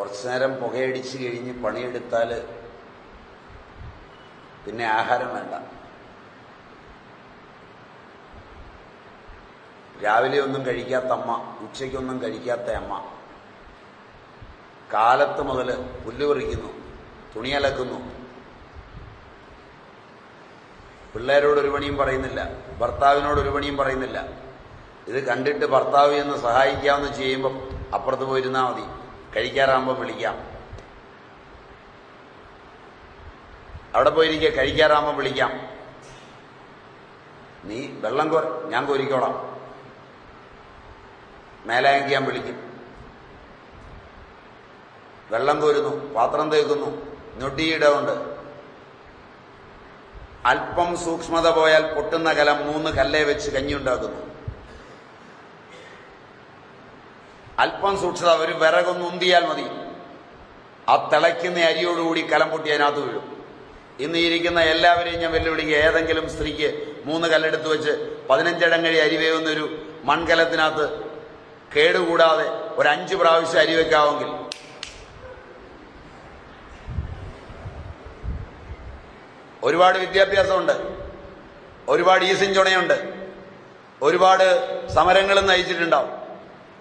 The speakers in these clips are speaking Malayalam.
കുറച്ചു നേരം പുകയടിച്ച് കഴിഞ്ഞ് പണിയെടുത്താൽ പിന്നെ ആഹാരം വേണ്ട. രാവിലെ ഒന്നും കഴിക്കാത്ത അമ്മ ഉച്ചയ്ക്കൊന്നും കഴിക്കാത്ത അമ്മ. കാലത്ത് മുതൽ പുല്ല് പറിക്കുന്നു തുണിയലക്കുന്നു പിള്ളേരോട് ഒരു പണിയും പറയുന്നില്ല ഭർത്താവിനോട് ഒരു പണിയും പറയുന്നില്ല. ഇത് കണ്ടിട്ട് ഭർത്താവ് എന്ന് സഹായിക്കാമെന്ന് ചെയ്യുമ്പം അപ്പുറത്ത് പോയിരുന്നാൽ മതി. കഴിക്കാറാകുമ്പോൾ വിളിക്കാം. അവിടെ പോയിരിക്കുക കഴിക്കാറാകുമ്പോൾ വിളിക്കാം. നീ വെള്ളം കോര ഞാൻ കോരിക്കോളാം. മേലായെങ്കിൽ ഞാൻ വിളിക്കും. വെള്ളം കോരുന്നു പാത്രം തേക്കുന്നു ഞൊട്ടിയിടമുണ്ട് അല്പം സൂക്ഷ്മത പോയാൽ പൊട്ടുന്ന കലം മൂന്ന് കല്ലേ വെച്ച് കഞ്ഞിയുണ്ടാക്കുന്നു. അല്പം സൂക്ഷ്മത ഒരു വിറകൊന്ന് ഉന്തിയാൽ മതി. ആ തിളയ്ക്കുന്ന അരിയോടുകൂടി കലം പൊട്ടി അതിനകത്ത് വീഴും. ഇന്ന് ഇരിക്കുന്ന എല്ലാവരെയും ഞാൻ വെല്ലുവിളിക്കുക. ഏതെങ്കിലും സ്ത്രീക്ക് മൂന്ന് കല്ലെടുത്ത് വെച്ച് പതിനഞ്ചടങ്ങഴി അരി വേവുന്നൊരു മൺകലത്തിനകത്ത് കേടുകൂടാതെ ഒരു അഞ്ച് പ്രാവശ്യം അരി വെക്കാമെങ്കിൽ ഒരുപാട് വിദ്യാഭ്യാസമുണ്ട്. ഒരുപാട് ഈസിഞ്ചുണയുണ്ട് ഒരുപാട് സമരങ്ങളും നയിച്ചിട്ടുണ്ടാവും.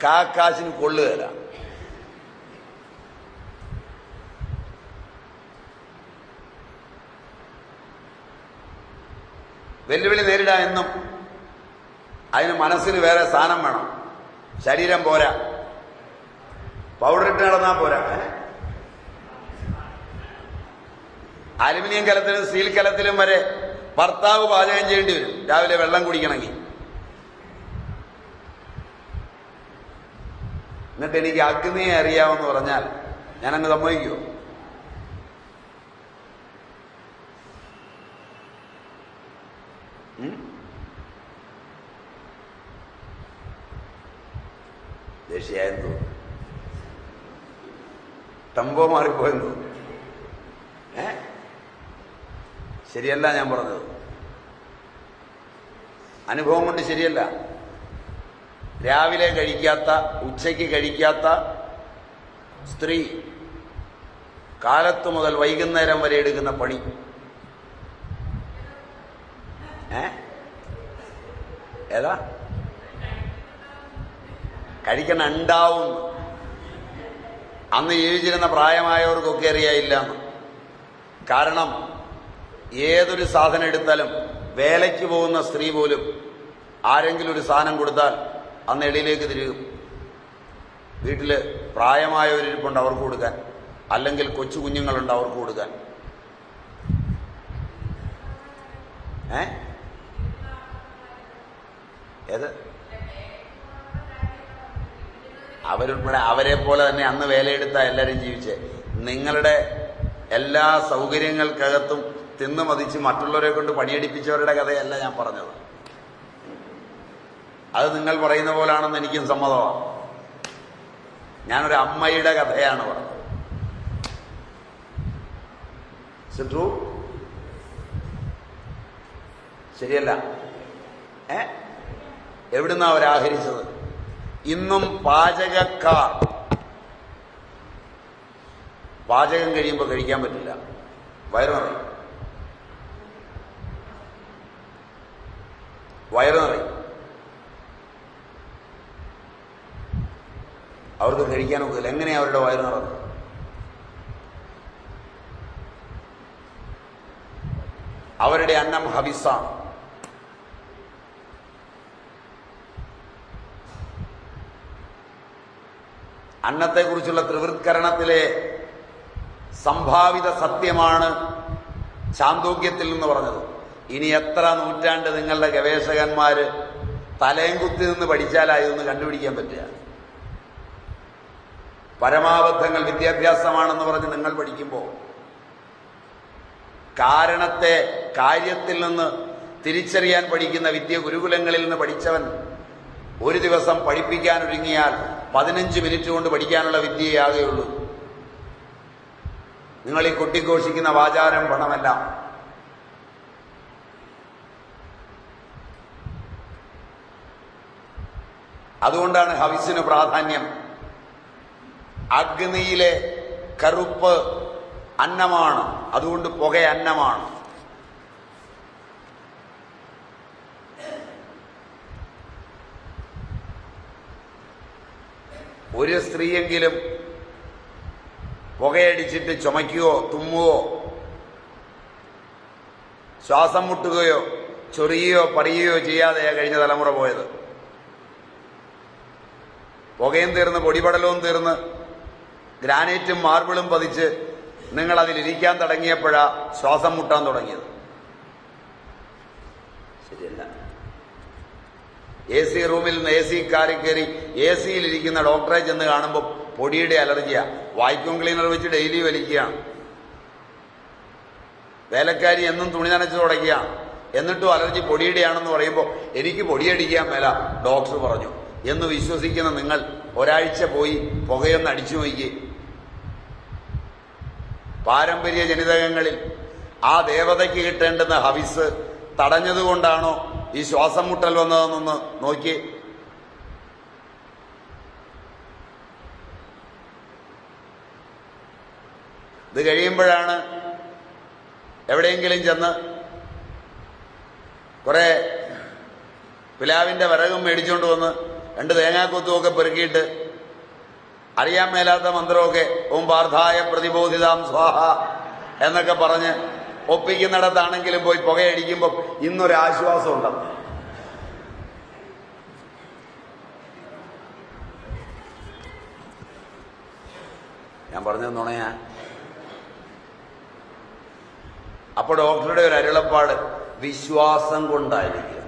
കാക്കാശിന് കൊള്ളുകയില്ല വെല്ലുവിളി നേരിടാം എന്നും അതിന് മനസ്സിന് വേറെ സ്ഥാനം വേണം. ശരീരം പോരാ. പൗഡർ ഇട്ട് നടന്നാൽ പോരാ അലുമിനിയം കലത്തിലും സ്റ്റീൽ കലത്തിലും വരെ ഭർത്താവ് പാചകം ചെയ്യേണ്ടി വരും. രാവിലെ വെള്ളം കുടിക്കണമെങ്കിൽ. എന്നിട്ട് എനിക്ക് അഗ്നിയെ അറിയാമെന്ന് പറഞ്ഞാൽ ഞാനങ്ങ് സമ്മതിക്കുമോ? ദേഷ്യായെന്ന് തോന്നുന്നു. ടംബോ മാറിപ്പോയെന്ന് ഏ? ശരിയല്ല ഞാൻ പറഞ്ഞത്. അനുഭവം കൊണ്ട് ശരിയല്ല. രാവിലെ കഴിക്കാത്ത ഉച്ചയ്ക്ക് കഴിക്കാത്ത സ്ത്രീ കാലത്തു മുതൽ വൈകുന്നേരം വരെ എടുക്കുന്ന പണി. ഏ? ഏതാ? കഴിക്കണ ഉണ്ടാവും. അന്ന് ജീവിച്ചിരുന്ന പ്രായമായവർക്കൊക്കെ അറിയായില്ല കാരണം ഏതൊരു സാധനം എടുത്താലും വേലയ്ക്ക് പോകുന്ന സ്ത്രീ പോലും ആരെങ്കിലും ഒരു സാധനം കൊടുത്താൽ അന്ന് എളിയിലേക്ക് തിരികും വീട്ടിൽ പ്രായമായവരിപ്പുണ്ട് അവർക്ക് കൊടുക്കാൻ. അല്ലെങ്കിൽ കൊച്ചു കുഞ്ഞുങ്ങളുണ്ട് അവർക്ക് കൊടുക്കാൻ. ഏ? ഏത്? അവരുൾപ്പെടെ അവരെ പോലെ തന്നെ അന്ന് വേലയെടുത്ത എല്ലാവരും ജീവിച്ചേ. നിങ്ങളുടെ എല്ലാ സൗകര്യങ്ങൾക്കകത്തും തിന്നു മതിച്ച് മറ്റുള്ളവരെ കൊണ്ട് പണിയെടുപ്പിച്ചവരുടെ കഥയല്ല ഞാൻ പറഞ്ഞത്. അത് നിങ്ങൾ പറയുന്ന പോലാണെന്ന് എനിക്കും സമ്മതമാണ് ഞാനൊരു അമ്മയുടെ കഥയാണ് പറഞ്ഞത്. ശരിയല്ല. ഏ? എവിടുന്നാ അവരാഹരിച്ചത് ഇന്നും പാചകക്കാർ. പാചകം കഴിയുമ്പോൾ കഴിക്കാൻ പറ്റില്ല. വയറ് നിറയും. വയറ് നിറയും അവർക്ക് കഴിക്കാൻ ഒക്കില്ല എങ്ങനെ അവരുടെ വയറ് നിറഞ്ഞു അവരുടെ അന്നം ഹബിസ. അന്നത്തെക്കുറിച്ചുള്ള ത്രിവൃത്കരണത്തിലെ സംഭാവിത സത്യമാണ് ചാന്തോക്യത്തിൽ നിന്ന് പറഞ്ഞത്. ഇനി എത്ര നൂറ്റാണ്ട് നിങ്ങളുടെ ഗവേഷകന്മാര് തലയും കുത്തി നിന്ന് പഠിച്ചാലായതൊന്ന് കണ്ടുപിടിക്കാൻ പറ്റുക. പരമാബദ്ധങ്ങൾ വിദ്യാഭ്യാസമാണെന്ന് പറഞ്ഞ് നിങ്ങൾ പഠിക്കുമ്പോൾ കാരണത്തെ കാര്യത്തിൽ നിന്ന് തിരിച്ചറിയാൻ പഠിക്കുന്ന വിദ്യ ഗുരുകുലങ്ങളിൽ നിന്ന് പഠിച്ചവൻ ഒരു ദിവസം പഠിപ്പിക്കാൻ ഒരുങ്ങിയാൽ പതിനഞ്ച് മിനിറ്റ് കൊണ്ട് പഠിക്കാനുള്ള വിദ്യയാകെയുള്ളൂ നിങ്ങൾ ഈ കൊട്ടിഘോഷിക്കുന്ന വാചാരം പണമല്ല. അതുകൊണ്ടാണ് ഹവിസിന് പ്രാധാന്യം. അഗ്നിയിലെ കറുപ്പ് അന്നമാണ്. അതുകൊണ്ട് പുക അന്നമാണ്. ഒരു സ്ത്രീയെങ്കിലും പുകയടിച്ചിട്ട് ചുമയ്ക്കുകയോ തുമ്മുകയോ ശ്വാസം മുട്ടുകയോ ചൊറിയുകയോ പറയുകയോ ചെയ്യാതെയാ കഴിഞ്ഞ തലമുറ പോയത്. പുകയും തീർന്ന് പൊടിപടലവും തീർന്ന് ഗ്രാനൈറ്റും മാർബിളും പതിച്ച് നിങ്ങൾ അതിലിരിക്കാൻ തുടങ്ങിയപ്പോഴാ ശ്വാസം മുട്ടാൻ തുടങ്ങിയത്. ശരിയല്ല. എ സി റൂമിൽ നിന്ന് എ സി കാറി കയറി എ സിയിലിരിക്കുന്ന ഡോക്ടറെ ചെന്ന് കാണുമ്പോൾ പൊടിയുടെ അലർജിയാ. വായ്ക്കും ക്ലീനർ വെച്ച് ഡെയിലി വലിക്കുകയാണ് വേലക്കാരി എന്നും തുണി നനച്ച് തുടങ്ങിയാണ് എന്നിട്ടും അലർജി പൊടിയുടെയാണെന്ന് പറയുമ്പോൾ എനിക്ക് പൊടിയടിക്കാൻ മേല ഡോക്ടർ പറഞ്ഞു. എന്ന് വിശ്വസിക്കുന്ന നിങ്ങൾ ഒരാഴ്ച പോയി പുകയൊന്ന് അടിച്ചു നോക്കി. പാരമ്പര്യ ജനിതകങ്ങളിൽ ആ ദേവതയ്ക്ക് കിട്ടേണ്ടുന്ന ഹവിസ് തടഞ്ഞതുകൊണ്ടാണോ ഈ ശ്വാസം മുട്ടൽ വന്നതെന്നൊന്ന് നോക്കി ഇത് കഴിയുമ്പോഴാണ് എവിടെയെങ്കിലും ചെന്ന് കുറെ പിലാവിന്റെ വിറകും മേടിച്ചുകൊണ്ട് വന്ന് രണ്ട് തേങ്ങാക്കൊത്തുമൊക്കെ പെറുക്കിയിട്ട് അറിയാൻ മേലാത്ത മന്ത്രമൊക്കെ ഓം പാർത്ഥായ പ്രതിബോധിതാം സ്വാഹ എന്നൊക്കെ പറഞ്ഞ് ഒപ്പിക്കുന്നിടത്താണെങ്കിലും പോയി പുകയടിക്കുമ്പോൾ ഇന്നൊരാശ്വാസം ഉണ്ടാവും ഞാൻ പറഞ്ഞത് നുണയാ. അപ്പൊ ഡോക്ടറുടെ ഒരു അരുളപ്പാട് വിശ്വാസം കൊണ്ടായിരിക്കുക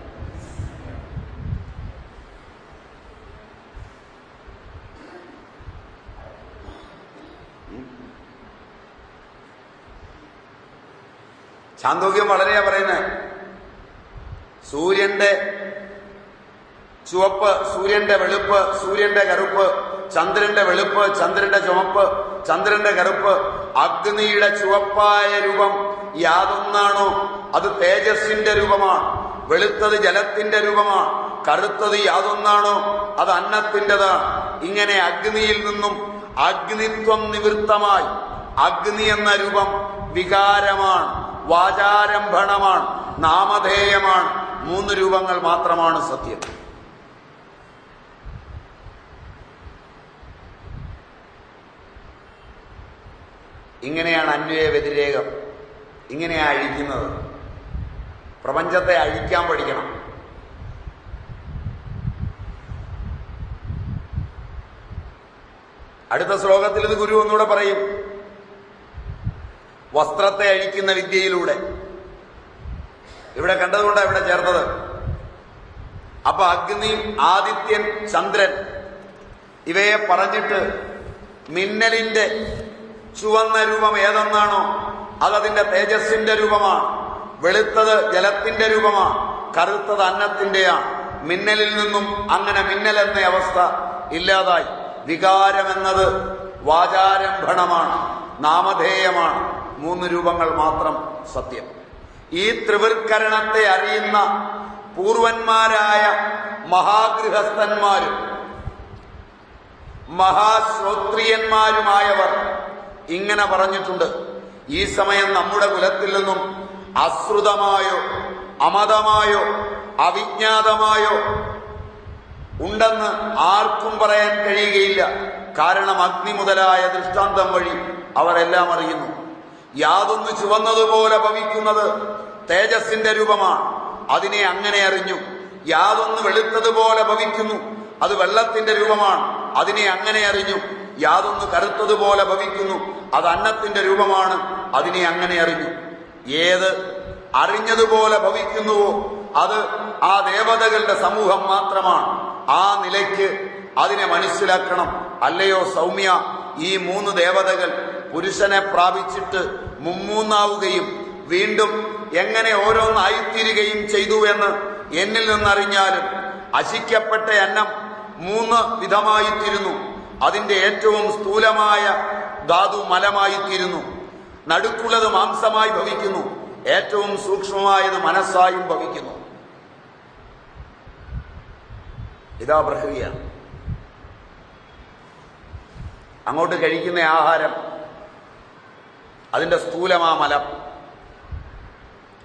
ചാന്തോക്യം വളരെയാ പറയുന്നത് സൂര്യന്റെ ചുവപ്പ് സൂര്യന്റെ വെളുപ്പ് സൂര്യന്റെ കറുപ്പ് ചന്ദ്രന്റെ വെളുപ്പ് ചന്ദ്രന്റെ ചുവപ്പ് ചന്ദ്രന്റെ കറുപ്പ് അഗ്നിയുടെ ചുവപ്പായ രൂപം യാതൊന്നാണോ? അത് തേജസ്സിന്റെ രൂപമാണ്. വെളുത്തത് ജലത്തിന്റെ രൂപമാണ്. കറുത്തത് യാതൊന്നാണോ? അത് അന്നത്തിന്റെതാണ്. ഇങ്ങനെ അഗ്നിയിൽ നിന്നും അഗ്നിത്വം നിവൃത്തമായി. അഗ്നി എന്ന രൂപം വികാരമാണ്. വാചാരംഭണമാണ് നാമധേയമാണ്. മൂന്ന് രൂപങ്ങൾ മാത്രമാണ് സത്യം. ഇങ്ങനെയാണ് അന്വയ വ്യതിരേകം ഇങ്ങനെയാണ് അഴിക്കുന്നത്. പ്രപഞ്ചത്തെ അഴിക്കാൻ പഠിക്കണം. അടുത്ത ശ്ലോകത്തിൽ ഇത് ഗുരു ഒന്നുകൂടെ പറയും. വസ്ത്രത്തെ അഴിക്കുന്ന വിദ്യയിലൂടെ. ഇവിടെ കണ്ടതുകൊണ്ടാണ് ഇവിടെ ചേർന്നത്. അപ്പൊ അഗ്നി ആദിത്യൻ ചന്ദ്രൻ ഇവയെ പറഞ്ഞിട്ട് മിന്നലിന്റെ ചുവന്ന രൂപം ഏതെന്നാണോ അതതിന്റെ തേജസ്സിന്റെ രൂപമാണ്. വെളുത്തത് ജലത്തിന്റെ രൂപമാണ്. കറുത്തത് അന്നത്തിന്റെയാണ്. മിന്നലിൽ നിന്നും അങ്ങനെ മിന്നൽ എന്ന അവസ്ഥ ഇല്ലാതായി. വികാരമെന്നത് വാചാരംഭണമാണ്. നാമധേയമാണ്. മൂന്ന് രൂപങ്ങൾ മാത്രം സത്യം. ഈ ത്രിവൃക്കരണത്തെ അറിയുന്ന പൂർവന്മാരായ മഹാഗൃഹസ്ഥന്മാരും മഹാശ്രോത്രിയന്മാരുമായവർ ഇങ്ങനെ പറഞ്ഞിട്ടുണ്ട്. ഈ സമയം നമ്മുടെ കുലത്തിൽ നിന്നും അശ്രുതമായോ അമതമായോ അവിജ്ഞാതമായോ ഉണ്ടെന്ന് ആർക്കും പറയാൻ കഴിയുകയില്ല. കാരണം അഗ്നി മുതലായ ദൃഷ്ടാന്തം വഴി അവരെല്ലാം അറിയുന്നു. യാതൊന്ന് ചുവന്നതുപോലെ ഭവിക്കുന്നത് തേജസ്സിന്റെ രൂപമാണ്. അതിനെ അങ്ങനെ അറിഞ്ഞു. യാതൊന്ന് വെളുത്തതുപോലെ ഭവിക്കുന്നു. അത് വെള്ളത്തിന്റെ രൂപമാണ്. അതിനെ അങ്ങനെ അറിഞ്ഞു. യാതൊന്ന് കറുത്തതുപോലെ ഭവിക്കുന്നു. അത് അന്നത്തിന്റെ രൂപമാണ്. അതിനെ അങ്ങനെ അറിഞ്ഞു. ഏത് അറിഞ്ഞതുപോലെ ഭവിക്കുന്നുവോ അത് ആ ദേവതകളുടെ സമൂഹം മാത്രമാണ്. ആ നിലയ്ക്ക് അതിനെ മനസ്സിലാക്കണം. അല്ലയോ സൗമ്യ ഈ മൂന്ന് ദേവതകൾ പുരുഷനെ പ്രാപിച്ചിട്ട് മുമ്മൂന്നാവുകയും വീണ്ടും എങ്ങനെ ഓരോന്നായിത്തീരുകയും ചെയ്തു എന്ന് എന്നിൽ നിന്നറിഞ്ഞാലും അശിക്കപ്പെട്ട എണ്ണം മൂന്ന് വിധമായിത്തീരുന്നു. അതിന്റെ ഏറ്റവും സ്ഥൂലമായ ധാതു മലമായിത്തീരുന്നു. നടുക്കുള്ളത് മാംസമായി ഭവിക്കുന്നു. ഏറ്റവും സൂക്ഷ്മമായത് മനസ്സായും ഭവിക്കുന്നു. ഇതാ പ്രക്രിയ. അങ്ങോട്ട് കഴിക്കുന്ന ആഹാരം അതിന്റെ സ്ഥൂലമാ മലം.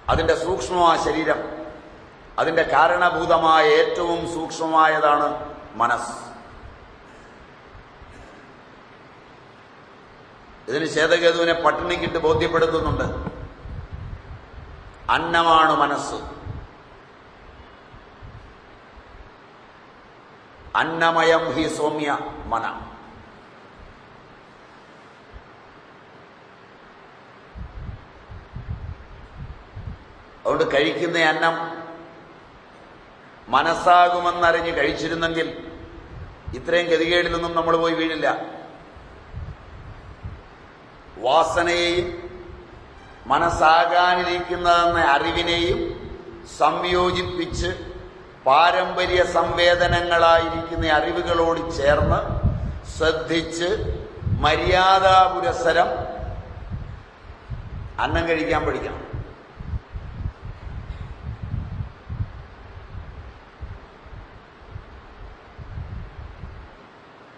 അതിന്റെ സൂക്ഷ്മമായ ശരീരം. അതിന്റെ കാരണഭൂതമായ ഏറ്റവും സൂക്ഷ്മമായതാണ് മനസ്സ്. ഇതിന് ചേതകേതുവിനെ പട്ടിണിക്കിട്ട് ബോധ്യപ്പെടുത്തുന്നുണ്ട്. അന്നമാണ് മനസ്സ്. അന്നമയം ഹി സൗമ്യ മന. അതുകൊണ്ട് കഴിക്കുന്ന അന്നം മനസ്സാകുമെന്നറിഞ്ഞ് കഴിച്ചിരുന്നെങ്കിൽ ഇത്രയും ഗതികേടിലൊന്നും നമ്മൾ പോയി വീഴില്ല. വാസനയെയും മനസ്സാകാനിരിക്കുന്നതെന്ന അറിവിനെയും സംയോജിപ്പിച്ച് പാരമ്പര്യ സംവേദനങ്ങളായിരിക്കുന്ന അറിവുകളോട് ചേർന്ന് ശ്രദ്ധിച്ച് മര്യാദാപുരസരം അന്നം കഴിക്കാൻ പഠിക്കണം.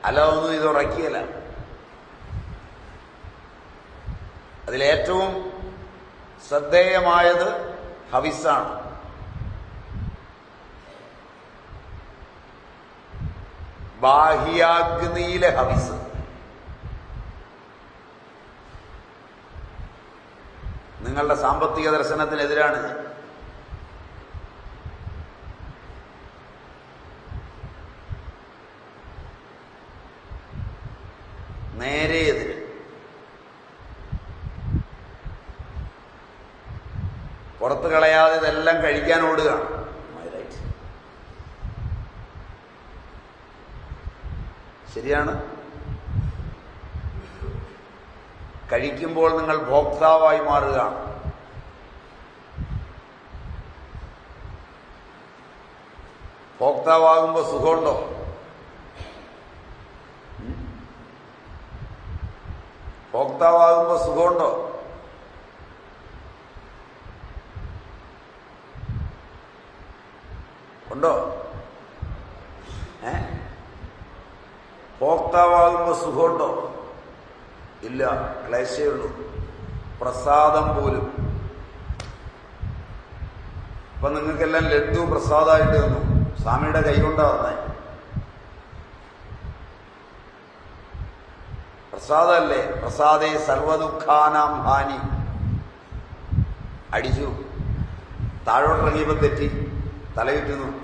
അല്ല ഒന്നും ഇത് ഉറക്കിയല്ല. അതിലേറ്റവും ശ്രദ്ധേയമായത് ഹവിസാണ്. ബാഹ്യാഗ്നിയിലെ ഹവിസ്. നിങ്ങളുടെ സാമ്പത്തിക ദർശനത്തിനെതിരാണ് ഞാൻ നേരെ എതിര്. പുറത്ത് കളയാതെ ഇതെല്ലാം കഴിക്കാൻ ഓടുകയാണ് ശരിയാണ്? കഴിക്കുമ്പോൾ നിങ്ങൾ ഭോക്താവായി മാറുകയാണ് ഭോക്താവാകുമ്പോൾ സുഖമുണ്ടോ? ഭോക്താവാകുമ്പോൾ സുഖമുണ്ടോ? ഉണ്ടോ? ഏ? ഭോക്താവാകുമ്പോൾ സുഖമുണ്ടോ? ഇല്ല ക്ലേശേ ഉള്ളൂ. പ്രസാദം പോലും. ഇപ്പൊ നിങ്ങൾക്കെല്ലാം ലഡ്ഡു പ്രസാദമായിട്ട് തന്നു. സ്വാമിയുടെ കൈകൊണ്ടാ വന്നേ. പ്രസാദല്ലേ പ്രസാദേ സർവദുഃഖാനാം ഹാനി. അടിച്ചു. താഴോട്ടിറങ്ങിയപ്പോ തെറ്റി. തലയിറ്റുന്നു.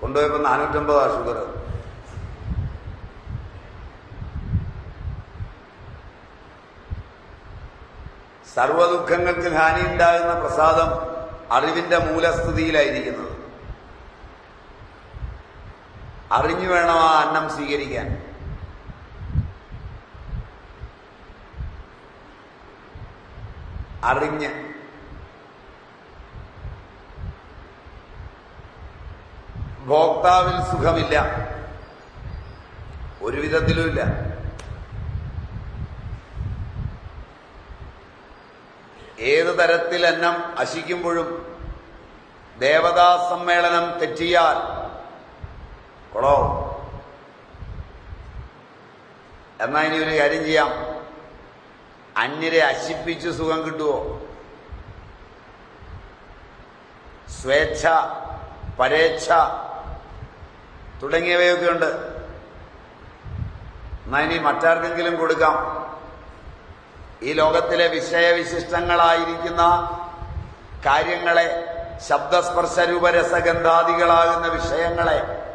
കൊണ്ടുപോയപ്പോ നാനൂറ്റമ്പതാ ഷുഗർ. സർവദുഃഖങ്ങൾക്ക് ഹാനി ഉണ്ടാകുന്ന പ്രസാദം അറിവിന്റെ മൂലസ്ഥിതിയിലായിരിക്കുന്നത്. അറിഞ്ഞു വേണം ആ അന്നം സ്വീകരിക്കാൻ. അറിഞ്ഞ്. ഭോക്താവിൽ സുഖമില്ല. ഒരു വിധത്തിലുമില്ല ഏത് തരത്തിൽ അന്നം അശിക്കുമ്പോഴും ദേവതാ സമ്മേളനം തെറ്റിയാൽ കൊളോ എന്നാ ഇനി ഒരു കാര്യം ചെയ്യാം. അന്യരെ അശിപ്പിച്ച് സുഖം കിട്ടുമോ സ്വേച്ഛ പരേച്ഛ തുടങ്ങിയവയൊക്കെ ഉണ്ട്. എന്നാ ഇനി മറ്റാർക്കെങ്കിലും കൊടുക്കാം. ഈ ലോകത്തിലെ വിഷയവിശിഷ്ടങ്ങളായിരിക്കുന്ന കാര്യങ്ങളെ ശബ്ദസ്പർശരൂപരസഗന്ധാദികളാകുന്ന വിഷയങ്ങളെ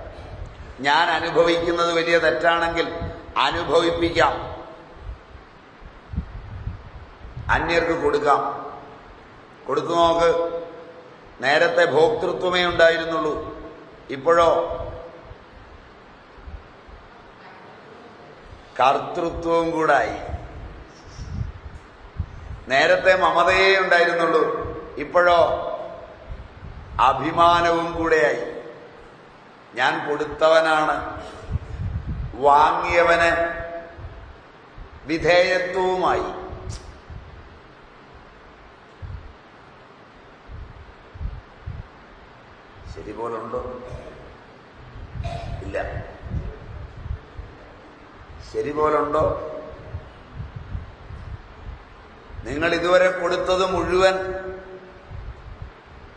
ഞാൻ അനുഭവിക്കുന്നത് വലിയ തെറ്റാണെങ്കിൽ അനുഭവിപ്പിക്കാം. അന്യർക്ക് കൊടുക്കാം. കൊടുത്തു നോക്ക്. നേരത്തെ ഭോക്തൃത്വമേ ഉണ്ടായിരുന്നുള്ളൂ. ഇപ്പോഴോ? കർത്തൃത്വവും കൂടായി. നേരത്തെ മമതയേ ഉണ്ടായിരുന്നുള്ളൂ. ഇപ്പോഴോ? അഭിമാനവും കൂടെയായി. ഞാൻ കൊടുത്തവനാണ്. വാങ്ങിയവന് വിധേയത്വവുമായി. ഉണ്ടോ ഇല്ല. ശരി ഉണ്ടോ നിങ്ങൾ ഇതുവരെ കൊടുത്തത് മുഴുവൻ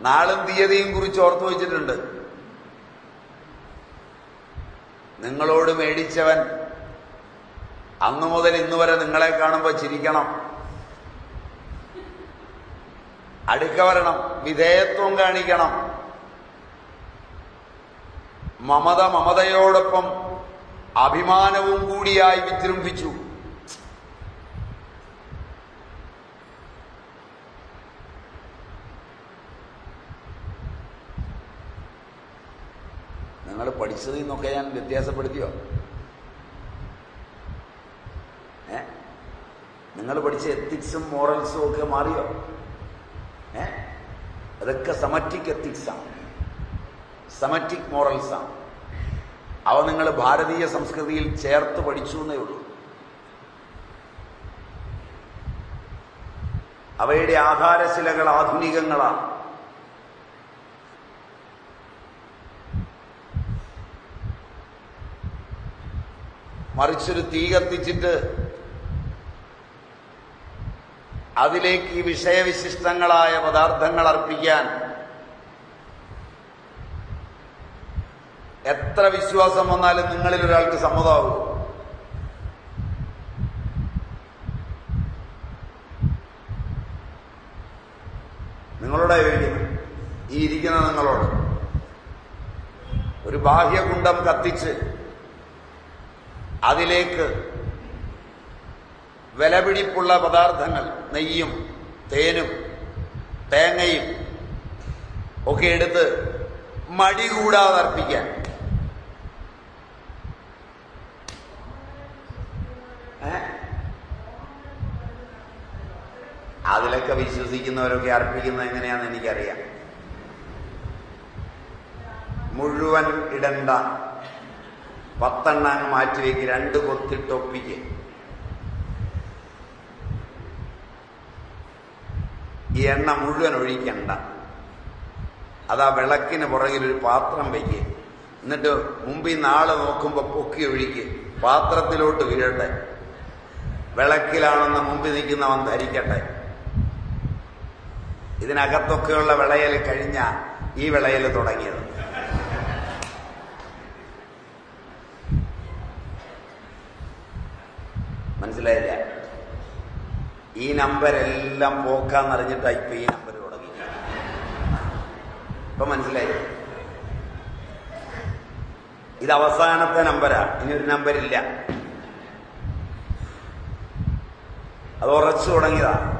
നാളും തീയതിയും കുറിച്ച് ഓർത്തു വച്ചിട്ടുണ്ട്. നിങ്ങളോട് മേടിച്ചവൻ അന്നു മുതൽ ഇന്നു വരെ നിങ്ങളെ കാണുമ്പോൾ ചിരിക്കണം. അടുക്ക വരണം. വിധേയത്വം കാണിക്കണം. മമത മമതയോടൊപ്പം അഭിമാനവും കൂടിയായി വിജൃംഭിച്ചു. നിങ്ങൾ പഠിച്ചതിൽ നിന്നൊക്കെ ഞാൻ വ്യത്യാസപ്പെടുത്തിയോ? ഏ? നിങ്ങൾ പഠിച്ച എത്തിക്സും മോറൽസും ഒക്കെ മാറിയോ? ഏ? അതൊക്കെ സമറ്റിക് എത്തിക്സാണ് സമറ്റിക് മോറൽസാണ് അവ നിങ്ങൾ ഭാരതീയ സംസ്കൃതിയിൽ ചേർത്ത് പഠിച്ചു എന്നേ ഉള്ളൂ. അവയുടെ ആധാരശിലകൾ ആധുനികങ്ങളാണ്. മറിച്ചൊരു തീ കത്തിച്ചിട്ട് അതിലേക്ക് ഈ വിഷയവിശിഷ്ടങ്ങളായ പദാർത്ഥങ്ങൾ അർപ്പിക്കാൻ എത്ര വിശ്വാസം വന്നാലും നിങ്ങളിൽ ഒരാൾക്ക് സമ്മതമാകും. നിങ്ങളോടാ ചോദിക്കുന്നത് ഈ ഇരിക്കുന്ന നിങ്ങളോട് ഒരു ബാഹ്യകുണ്ടം കത്തിച്ച് അതിലേക്ക് വിലപിടിപ്പുള്ള പദാർത്ഥങ്ങൾ നെയ്യും തേനും തേങ്ങയും ഒക്കെ എടുത്ത് മടി ഏ? അതിലൊക്കെ വിശ്വസിക്കുന്നവരൊക്കെ അർപ്പിക്കുന്നത് എങ്ങനെയാണെന്ന് എനിക്കറിയാം. മുഴുവൻ ഇടണ്ട. പത്തെണ്ണം മാറ്റിവെക്ക് രണ്ട് കൊത്തിട്ടൊപ്പിക്ക്. ഈ എണ്ണ മുഴുവൻ ഒഴിക്കണ്ട. അതാ വിളക്കിന് പുറകിൽ ഒരു പാത്രം വയ്ക്ക് എന്നിട്ട് മുമ്പിൽ നാളെ നോക്കുമ്പോ പൊക്കി ഒഴിക്ക്. പാത്രത്തിലോട്ട് വീഴട്ടെ വിളക്കിലാണെന്ന് മുമ്പിൽ നിൽക്കുന്നവൻ ധരിക്കട്ടെ. ഇതിനകത്തൊക്കെയുള്ള വിളയൽ കഴിഞ്ഞ ഈ വിളയൽ തുടങ്ങിയത്. മനസ്സിലായില്ല? ഈ നമ്പരെല്ലാം പോക്കാന്നറിഞ്ഞിട്ടാ ഇപ്പൊ ഈ നമ്പർ തുടങ്ങി ഇപ്പൊ മനസ്സിലായി? ഇത് അവസാനത്തെ നമ്പരാ. ഇനി ഒരു നമ്പരില്ല. അത് ഉറച്ചു തുടങ്ങിയതാ.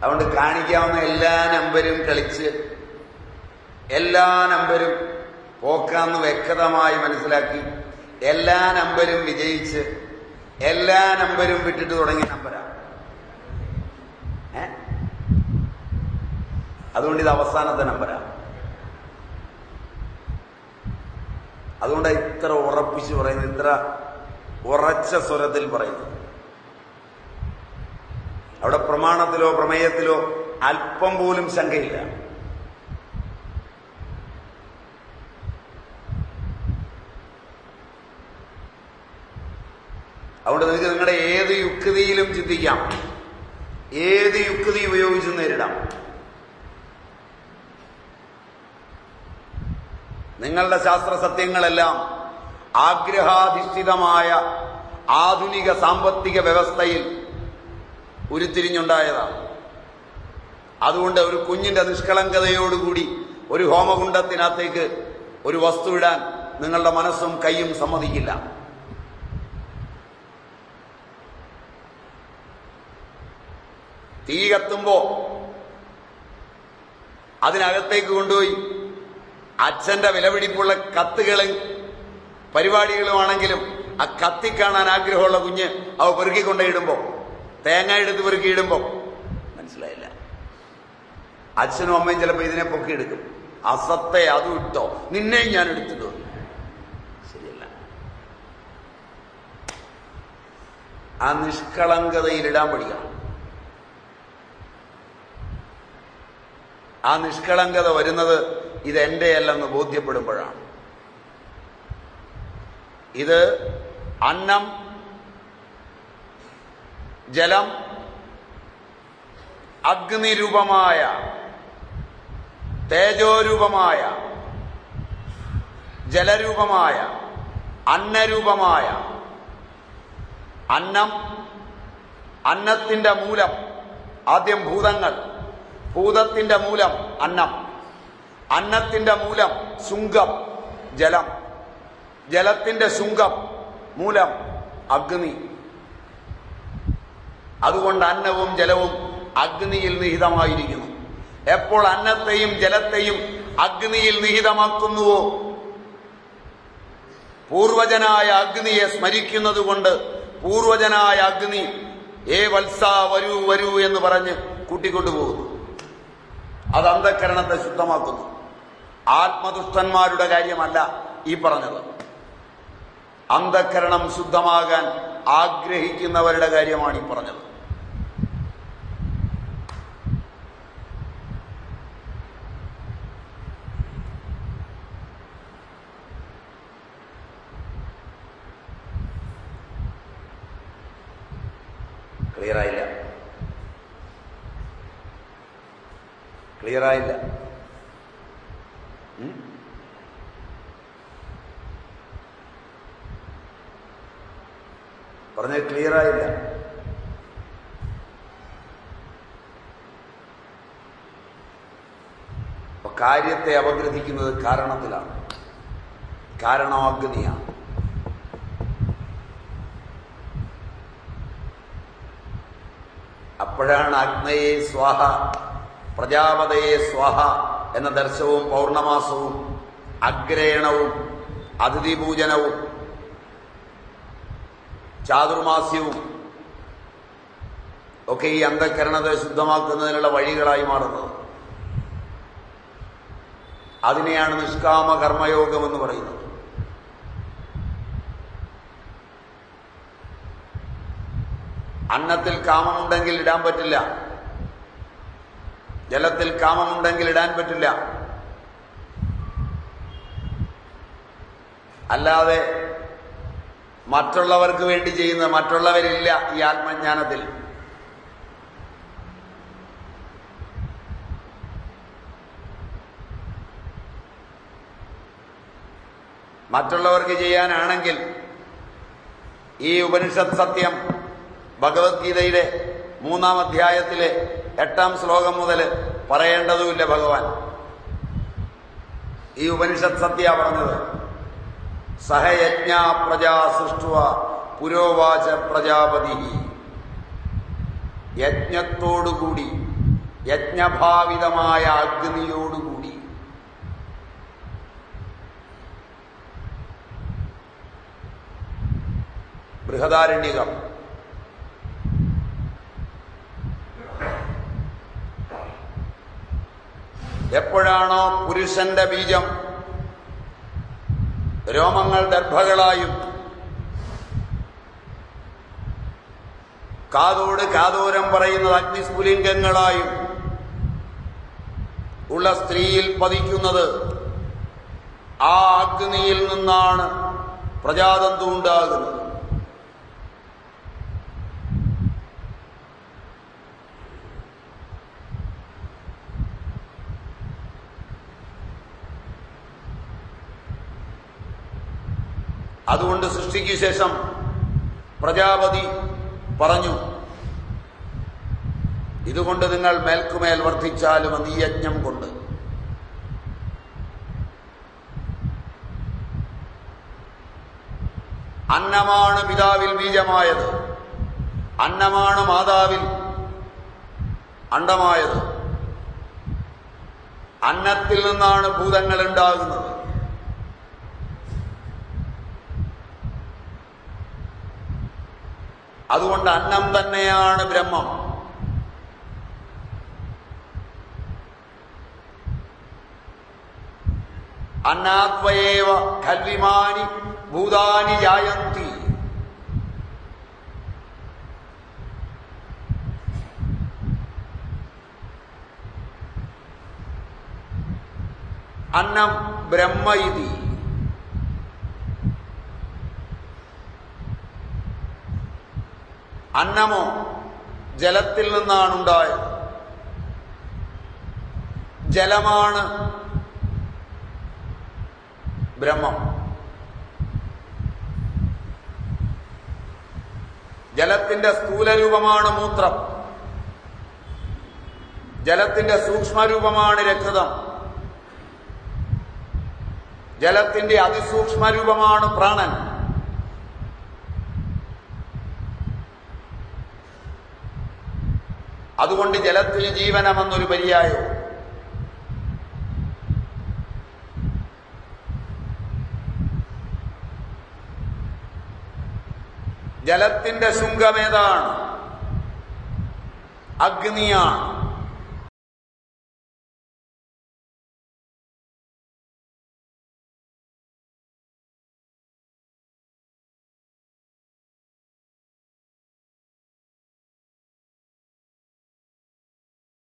അതുകൊണ്ട് കാണിക്കാവുന്ന എല്ലാ നമ്പരും കളിച്ച് എല്ലാ നമ്പരും പോക്കാന്ന് വ്യക്തമായി മനസ്സിലാക്കി എല്ലാ നമ്പരും വിജയിച്ച് എല്ലാ നമ്പരും വിട്ടിട്ട് തുടങ്ങിയ നമ്പരാണ് അതുകൊണ്ട് ഇത് അവസാനത്തെ നമ്പരാണ് അതുകൊണ്ട് ഇത്ര ഉറപ്പിച്ച് പറയുന്നത് ഇത്ര ഉറച്ച സ്വരത്തിൽ പറയുന്നു അവിടെ പ്രമാണത്തിലോ പ്രമേയത്തിലോ അല്പം പോലും ശങ്കയില്ല. അതുകൊണ്ട് നിങ്ങൾക്ക് നിങ്ങളുടെ ഏത് യുക്തിയിലും ചിന്തിക്കാം. ഏത് യുക്തി ഉപയോഗിച്ചും നേരിടാം. നിങ്ങളുടെ ശാസ്ത്ര സത്യങ്ങളെല്ലാം ആഗ്രഹാധിഷ്ഠിതമായ ആധുനിക സാമ്പത്തിക വ്യവസ്ഥയിൽ ഉരുത്തിരിഞ്ഞുണ്ടായതാണ്. അതുകൊണ്ട് ഒരു കുഞ്ഞിന്റെ നിഷ്കളങ്കതയോടുകൂടി ഒരു ഹോമകുണ്ടത്തിനകത്തേക്ക് ഒരു വസ്തു ഇടാൻ നിങ്ങളുടെ മനസ്സും കൈയും സമ്മതിക്കില്ല. തീ കത്തുമ്പോ അതിനകത്തേക്ക് കൊണ്ടുപോയി അച്ഛന്റെ വിലപിടിപ്പുള്ള കത്തുകളും പരിപാടികളുമാണെങ്കിലും ആ കത്തി കാണാൻ ആഗ്രഹമുള്ള കുഞ്ഞ് അവ പെറുക്കിക്കൊണ്ടേയിടുമ്പോ തേങ്ങ എടുത്ത് പെറുക്കിയിടുമ്പോ. മനസ്സിലായില്ല. അച്ഛനും അമ്മയും ചിലപ്പോ ഇതിനെ പൊക്കിയെടുക്കും. അസത്തെ അതും ഇട്ടോ. നിന്നെയും ഞാൻ എടുത്തിട്ട് ശരിയല്ല. ആ നിഷ്കളങ്കതയിലിടാൻ പഠിക്കണം. ആ നിഷ്കളങ്കത വരുന്നത് ഇതെന്റെയല്ലെന്ന് ബോധ്യപ്പെടുമ്പോഴാണ്. ഇത് അന്നം ജലം അഗ്നിരൂപമായ തേജോരൂപമായ ജലരൂപമായ അന്നരൂപമായ അന്നം അന്നത്തിന്റെ മൂലം ആദ്യം ഭൂതങ്ങൾ ഭൂതത്തിന്റെ മൂലം അന്നം അന്നത്തിന്റെ മൂലം ശുങ്കം ജലം ജലത്തിന്റെ ശുങ്കം മൂലം അഗ്നി. അതുകൊണ്ട് അന്നവും ജലവും അഗ്നിയിൽ നിഹിതമായിരിക്കുന്നു. എപ്പോൾ അന്നത്തെയും ജലത്തെയും അഗ്നിയിൽ നിഹിതമാക്കുന്നുവോ? പൂർവജനായ അഗ്നിയെ സ്മരിക്കുന്നത് പൂർവജനായ അഗ്നി ഏ വത്സ വരൂ വരൂ എന്ന് പറഞ്ഞ് കൂട്ടിക്കൊണ്ടുപോകുന്നു. അത് അന്ധക്കരണത്തെ ശുദ്ധമാക്കുന്നു. ആത്മദുഷ്ടന്മാരുടെ കാര്യമല്ല ഈ പറഞ്ഞത്. അന്ധക്കരണം ശുദ്ധമാകാൻ ആഗ്രഹിക്കുന്നവരുടെ കാര്യമാണ് ഈ പറഞ്ഞത്. ക്ലിയർ ആയില്ല. ക്ലിയർ ആയില്ല? പറഞ്ഞത് ക്ലിയർ ആയില്ല. കാര്യത്തെ അപഗ്രഥിക്കുന്നത് കാരണത്തിലാണ്. കാരണം അപ്പോഴാണ് അഗ്നയെ സ്വാഹ പ്രജാപതയെ സ്വാഹ എന്ന ദർശവും പൗർണമാസവും അഗ്രേണവും അതിഥിപൂജനവും ചാതുർമാസ്യവും ഒക്കെ ഈ അന്ധക്കരണത്തെ ശുദ്ധമാക്കുന്നതിനുള്ള വഴികളായി മാറുന്നത്. അതിനെയാണ് നിഷ്കാമ കർമ്മയോഗം എന്ന് പറയുന്നത്. അന്നത്തിൽ കാമമുണ്ടെങ്കിൽ ഇടാൻ പറ്റില്ല. ജലത്തിൽ കാമമുണ്ടെങ്കിൽ ഇടാൻ പറ്റില്ല. അല്ലാതെ മറ്റുള്ളവർക്ക് വേണ്ടി ചെയ്യുന്ന മറ്റുള്ളവരില്ല ഈ ആത്മജ്ഞാനത്തിൽ. മറ്റുള്ളവർക്ക് ചെയ്യാനാണെങ്കിൽ ഈ ഉപനിഷത് സത്യം ഭഗവത്ഗീതയുടെ മൂന്നാം അധ്യായത്തിലെ എട്ടാം ശ്ലോകം മുതൽ പറയേണ്ടതുമില്ല ഭഗവാൻ. ഈ ഉപനിഷത്ത് സത്യ പറഞ്ഞത് സഹയജ്ഞ പ്രജാ സൃഷ്ടുവ പുരോവാച പ്രജാപതി. യജ്ഞത്തോടുകൂടി യജ്ഞഭാവിതമായ അഗ്നിയോടുകൂടി. ബൃഹദാരണ്യകം. എപ്പോഴാണോ പുരുഷന്റെ ബീജം രോമങ്ങൾ ദർഭകളായും കാതോട് കാതോരം പറയുന്നത് അഗ്നിസ്ഫുലിംഗങ്ങളായും ഉള്ള സ്ത്രീയിൽ പതിക്കുന്നത് ആ അഗ്നിയിൽ നിന്നാണ് പ്രജാതന്തു ഉണ്ടാകുന്നത്. അതുകൊണ്ട് സൃഷ്ടിക്ക് ശേഷം പ്രജാപതി പറഞ്ഞു ഇതുകൊണ്ട് നിങ്ങൾ മേൽക്കുമേൽ വർദ്ധിച്ചാലും ഈ യജ്ഞം കൊണ്ട്. അന്നമാണ് പിതാവിൽ ബീജമായത്. അന്നമാണ് മാതാവിൽ അണ്ടമായത്. അന്നത്തിൽ നിന്നാണ് ഭൂതങ്ങൾ ഉണ്ടാകുന്നത്. അതുകൊണ്ട് അന്നം തന്നെയാണ് ബ്രഹ്മം. അന്നാത്വയേവ ഖൽവിമാനി ഭൂതാനി ജായന്തി. അന്നം ബ്രഹ്മ ഇതി. അന്നമോ ജലത്തിൽ നിന്നാണ് ഉണ്ടായത് ജലമാണ് ബ്രഹ്മം. ജലത്തിന്റെ സ്ഥൂലരൂപമാണ് മൂത്രം. ജലത്തിന്റെ സൂക്ഷ്മരൂപമാണ് രക്തം. ജലത്തിന്റെ അതിസൂക്ഷ്മരൂപമാണ് പ്രാണൻ. അതുകൊണ്ട് ജലത്തിന് ജീവനമെന്നൊരു പര്യായോ ജലത്തിന്റെ ശുംഖമേതാണ് അഗ്നിയാണ്.